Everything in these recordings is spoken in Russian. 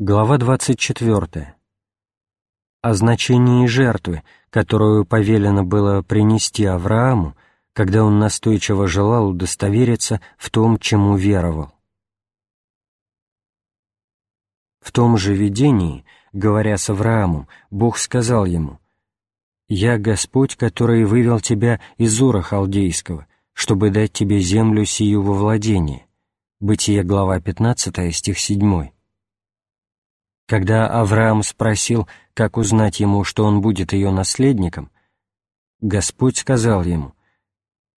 Глава 24. О значении жертвы, которую повелено было принести Аврааму, когда он настойчиво желал удостовериться в том, чему веровал. В том же видении, говоря с Авраамом, Бог сказал ему, «Я Господь, который вывел тебя из Ура Халдейского, чтобы дать тебе землю сию во владение». Бытие, глава 15, стих 7. Когда Авраам спросил, как узнать ему, что он будет ее наследником, Господь сказал ему,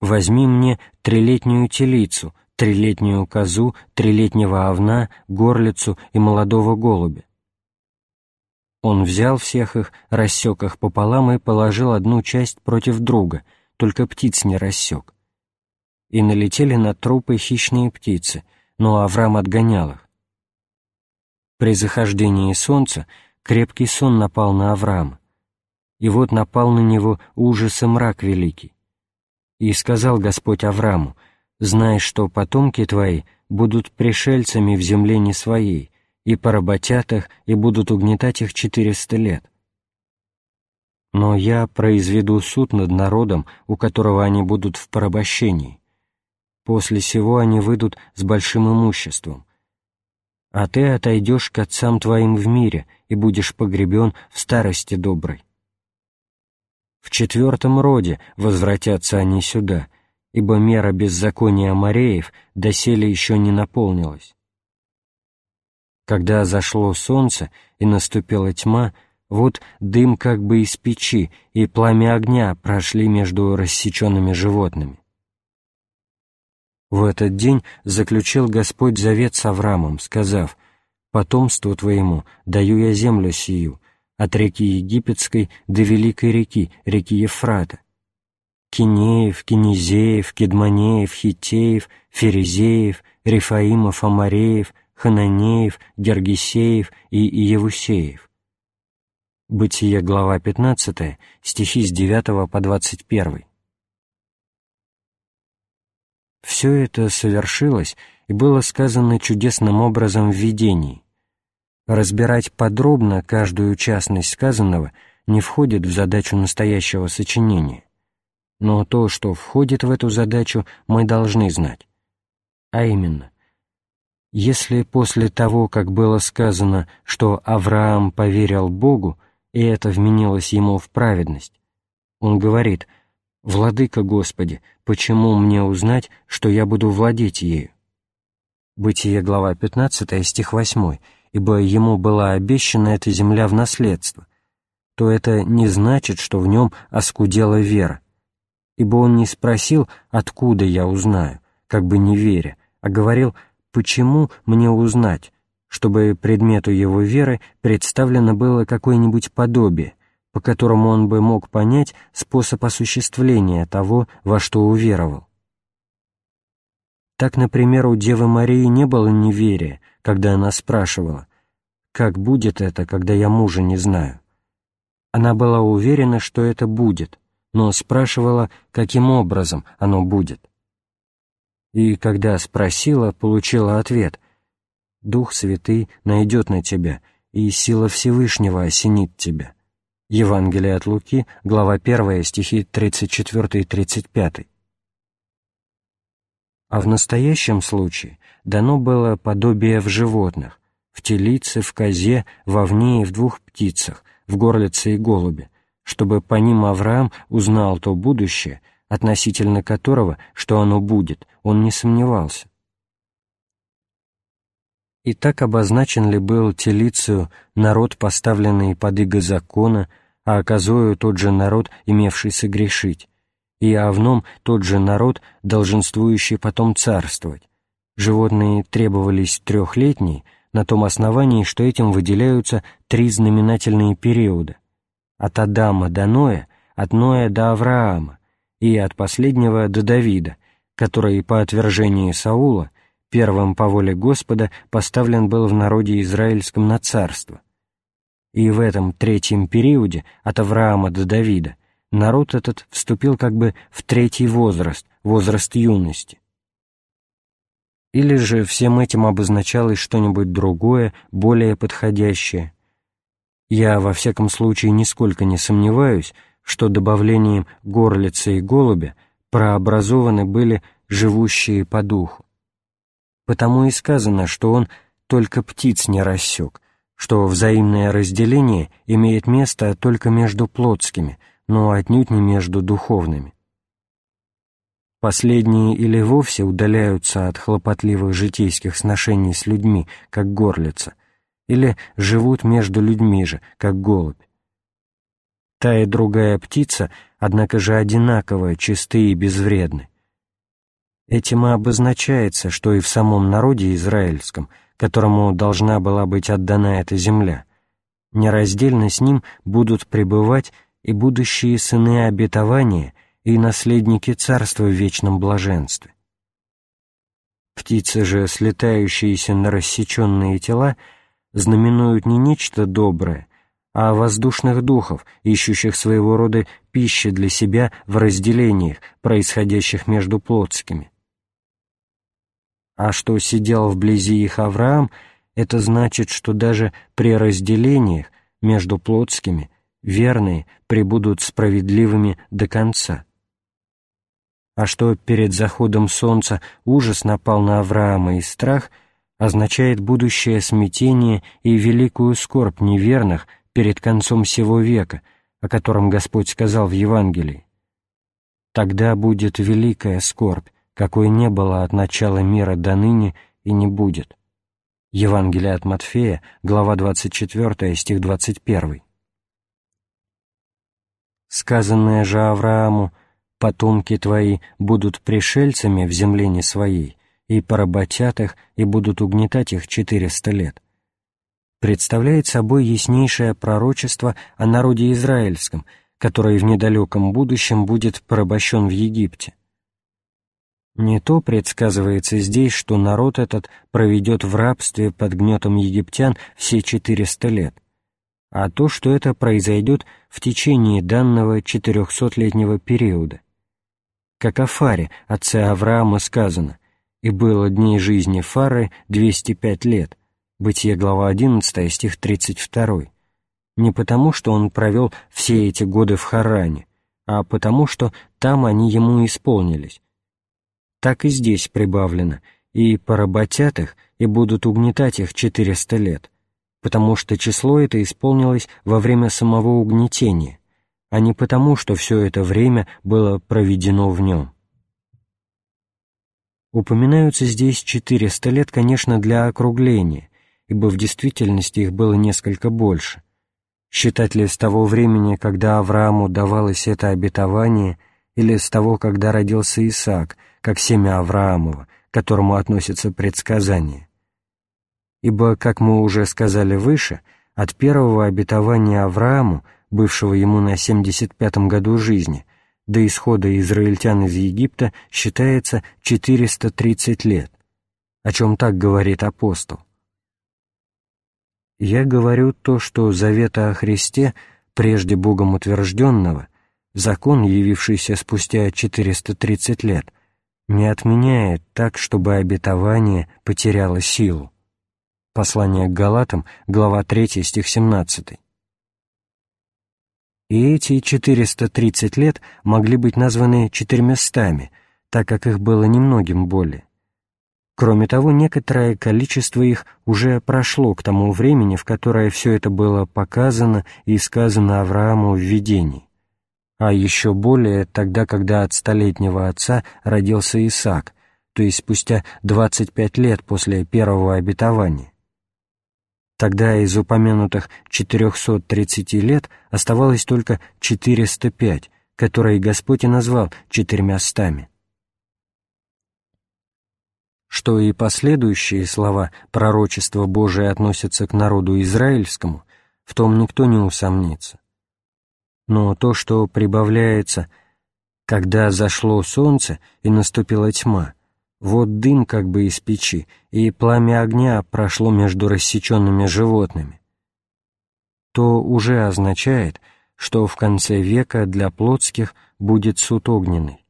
«Возьми мне трилетнюю телицу, трилетнюю козу, трилетнего овна, горлицу и молодого голубя». Он взял всех их, рассек их пополам и положил одну часть против друга, только птиц не рассек. И налетели на трупы хищные птицы, но Авраам отгонял их. При захождении солнца крепкий сон напал на Авраама, и вот напал на него ужас и мрак великий. И сказал Господь Аврааму, «Знай, что потомки твои будут пришельцами в земле не своей, и поработят их, и будут угнетать их четыреста лет. Но я произведу суд над народом, у которого они будут в порабощении. После сего они выйдут с большим имуществом, а ты отойдешь к отцам твоим в мире и будешь погребен в старости доброй. В четвертом роде возвратятся они сюда, ибо мера беззакония Мореев доселе еще не наполнилась. Когда зашло солнце и наступила тьма, вот дым как бы из печи и пламя огня прошли между рассеченными животными. В этот день заключил Господь завет с Авраамом, сказав, «Потомству твоему даю я землю сию, от реки Египетской до великой реки, реки Ефрата. Кинеев, Кинезеев, Кедманеев, Хитеев, Ферезеев, Рифаимов, Амареев, Хананеев, Гергисеев и Иевусеев». Бытие, глава 15, стихи с 9 по 21. Все это совершилось и было сказано чудесным образом в видении. Разбирать подробно каждую частность сказанного не входит в задачу настоящего сочинения. Но то, что входит в эту задачу, мы должны знать. А именно, если после того, как было сказано, что Авраам поверил Богу, и это вменилось ему в праведность, он говорит – «Владыка Господи, почему мне узнать, что я буду владеть ею?» Бытие, глава 15, стих 8, «Ибо ему была обещана эта земля в наследство», то это не значит, что в нем оскудела вера, ибо он не спросил, откуда я узнаю, как бы не веря, а говорил, почему мне узнать, чтобы предмету его веры представлено было какое-нибудь подобие, по которому он бы мог понять способ осуществления того, во что уверовал. Так, например, у Девы Марии не было неверия, когда она спрашивала, «Как будет это, когда я мужа не знаю?» Она была уверена, что это будет, но спрашивала, каким образом оно будет. И когда спросила, получила ответ, «Дух Святый найдет на тебя, и сила Всевышнего осенит тебя». Евангелие от Луки, глава 1, стихи 34 и 35. А в настоящем случае дано было подобие в животных, в телице, в козе, в овне и в двух птицах, в горлице и голубе, чтобы по ним Авраам узнал то будущее, относительно которого, что оно будет, он не сомневался. И так обозначен ли был телицию народ, поставленный под иго закона, а козою тот же народ, имевший согрешить, и овном тот же народ, долженствующий потом царствовать. Животные требовались трехлетние, на том основании, что этим выделяются три знаменательные периода. От Адама до Ноя, от Ноя до Авраама и от последнего до Давида, который по отвержении Саула первым по воле Господа поставлен был в народе израильском на царство – и в этом третьем периоде, от Авраама до Давида, народ этот вступил как бы в третий возраст, возраст юности. Или же всем этим обозначалось что-нибудь другое, более подходящее? Я, во всяком случае, нисколько не сомневаюсь, что добавлением горлицы и голубя прообразованы были живущие по духу. Потому и сказано, что он только птиц не рассек, что взаимное разделение имеет место только между плотскими, но отнюдь не между духовными. Последние или вовсе удаляются от хлопотливых житейских сношений с людьми, как горлица, или живут между людьми же, как голубь. Та и другая птица, однако же одинаково чисты и безвредны. Этим и обозначается, что и в самом народе израильском, которому должна была быть отдана эта земля, нераздельно с ним будут пребывать и будущие сыны обетования — и наследники царства в вечном блаженстве. Птицы же, слетающиеся на рассеченные тела, знаменуют не нечто доброе, а воздушных духов, ищущих своего рода пищи для себя в разделениях, происходящих между плотскими. А что сидел вблизи их Авраам, это значит, что даже при разделениях между плотскими верные пребудут справедливыми до конца а что перед заходом солнца ужас напал на Авраама и страх, означает будущее смятение и великую скорбь неверных перед концом сего века, о котором Господь сказал в Евангелии. «Тогда будет великая скорбь, какой не было от начала мира до ныне и не будет». Евангелие от Матфея, глава 24, стих 21. Сказанное же Аврааму потомки твои будут пришельцами в земле не своей, и поработят их, и будут угнетать их четыреста лет, представляет собой яснейшее пророчество о народе израильском, который в недалеком будущем будет порабощен в Египте. Не то предсказывается здесь, что народ этот проведет в рабстве под гнетом египтян все четыреста лет, а то, что это произойдет в течение данного четырехсотлетнего периода – как о Фаре, отце Авраама, сказано, «И было дней жизни Фары 205 лет». Бытие, глава 11, стих 32. Не потому, что он провел все эти годы в Харане, а потому, что там они ему исполнились. Так и здесь прибавлено, и поработят их, и будут угнетать их 400 лет, потому что число это исполнилось во время самого угнетения, а не потому, что все это время было проведено в нем. Упоминаются здесь 400 лет, конечно, для округления, ибо в действительности их было несколько больше. Считать ли с того времени, когда Аврааму давалось это обетование, или с того, когда родился Исаак, как семя Авраамова, к которому относятся предсказания? Ибо, как мы уже сказали выше, от первого обетования Аврааму бывшего ему на 75-м году жизни, до исхода израильтян из Египта считается 430 лет, о чем так говорит апостол. Я говорю то, что завета о Христе, прежде Богом утвержденного, закон, явившийся спустя 430 лет, не отменяет так, чтобы обетование потеряло силу. Послание к Галатам, глава 3, стих 17 и эти 430 лет могли быть названы четырьмястами, так как их было немногим более. Кроме того, некоторое количество их уже прошло к тому времени, в которое все это было показано и сказано Аврааму в видении. А еще более тогда, когда от столетнего отца родился Исаак, то есть спустя 25 лет после первого обетования. Тогда из упомянутых 430 лет оставалось только 405, которые Господь и назвал четырьмястами. Что и последующие слова пророчества Божие относятся к народу израильскому, в том никто не усомнится. Но то, что прибавляется «когда зашло солнце и наступила тьма», вот дым как бы из печи, и пламя огня прошло между рассеченными животными. То уже означает, что в конце века для плотских будет суд огненный.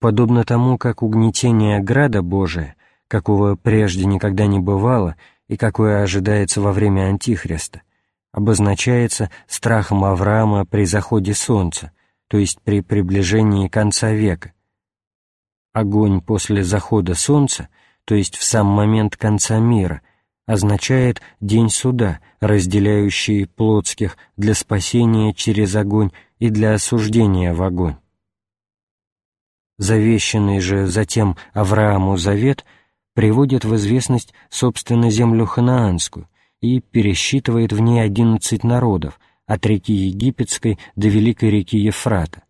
Подобно тому, как угнетение града Божия, какого прежде никогда не бывало и какое ожидается во время Антихриста, обозначается страхом Авраама при заходе солнца, то есть при приближении конца века. Огонь после захода солнца, то есть в сам момент конца мира, означает день суда, разделяющий плотских для спасения через огонь и для осуждения в огонь. Завещанный же затем Аврааму завет приводит в известность собственно землю ханаанскую и пересчитывает в ней одиннадцать народов, от реки Египетской до великой реки Ефрата.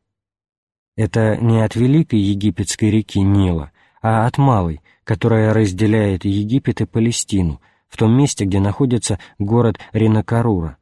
Это не от великой египетской реки Нила, а от малой, которая разделяет Египет и Палестину, в том месте, где находится город Ринакарура.